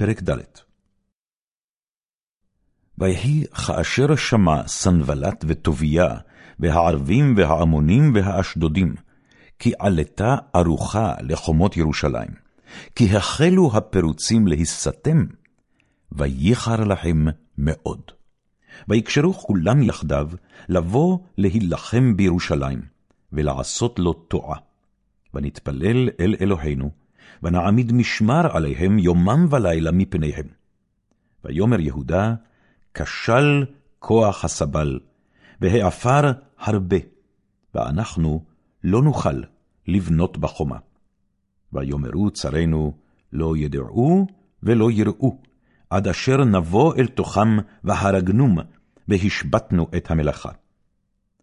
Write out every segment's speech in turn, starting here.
פרק ד' ויהי כאשר שמע סנבלת וטוביה, והערבים והעמונים והאשדודים, כי עלתה ערוכה לחומות ירושלים, כי החלו הפירוצים להיסתם, וייחר להם מאוד. ויקשרו כולם יחדיו לבוא להילחם בירושלים, ולעשות לו תועה. ונתפלל אל אלוהינו, ונעמיד משמר עליהם יומם ולילה מפניהם. ויאמר יהודה, כשל כוח הסבל, והעפר הרבה, ואנחנו לא נוכל לבנות בחומה. ויאמרו צרינו, לא ידעו ולא יראו, עד אשר נבוא אל תוכם והרגנום, והשבתנו את המלאכה.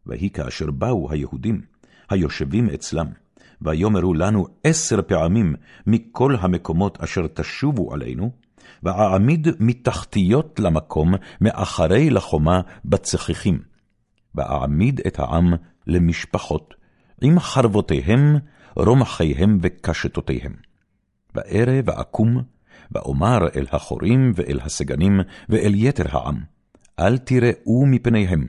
ויהי כאשר באו היהודים, היושבים אצלם, ויאמרו לנו עשר פעמים מכל המקומות אשר תשובו עלינו, ואעמיד מתחתיות למקום מאחרי לחומה בצחיחים, ואעמיד את העם למשפחות, עם חרבותיהם, רומחיהם וקשתותיהם. וארא ואקום, ואומר אל החורים ואל הסגנים ואל יתר העם, אל תראו מפניהם,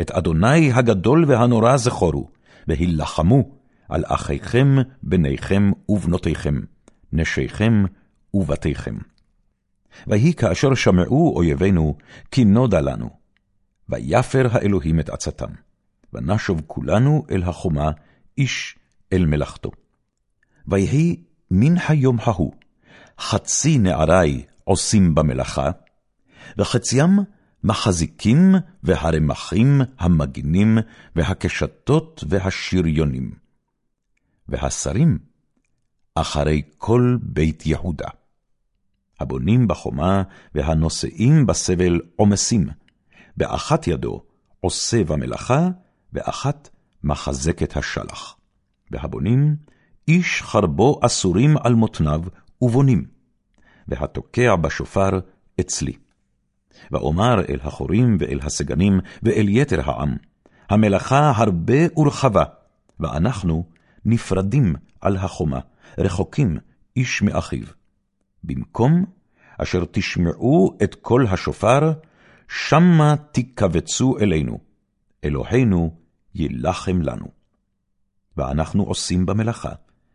את אדוני הגדול והנורא זכורו, והילחמו על אחיכם, בניכם ובנותיכם, נשיכם ובתיכם. ויהי כאשר שמעו אויבינו, כי נודע לנו. ויפר האלוהים את עצתם, ונשוב כולנו אל החומה, איש אל מלאכתו. ויהי מן היום ההוא, חצי נערי עושים במלאכה, וחציים מחזיקים והרמחים המגינים, והקשתות והשריונים. והשרים אחרי כל בית יהודה. הבונים בחומה והנושאים בסבל עומסים, באחת ידו עושה במלאכה, באחת מחזקת השלח. והבונים, איש חרבו אסורים על מותניו ובונים, והתוקע בשופר אצלי. ואומר אל החורים ואל הסגנים ואל יתר העם, המלאכה הרבה ורחבה, ואנחנו נפרדים על החומה, רחוקים איש מאחיו. במקום אשר תשמעו את קול השופר, שמה תיכבצו אלינו, אלוהינו יילחם לנו. ואנחנו עושים במלאכה,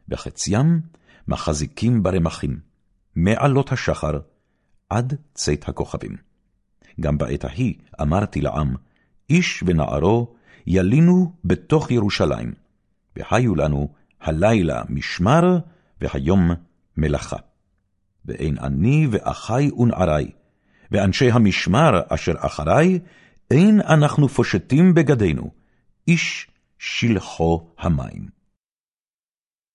וחציים מחזיקים ברמחים, מעלות השחר עד צאת הכוכבים. גם בעת ההיא אמרתי לעם, איש ונערו ילינו בתוך ירושלים, והיו לנו הלילה משמר, והיום מלאכה. ואין אני ואחי ונערי, ואנשי המשמר אשר אחרי, אין אנחנו פושטים בגדינו, איש שלחו המים.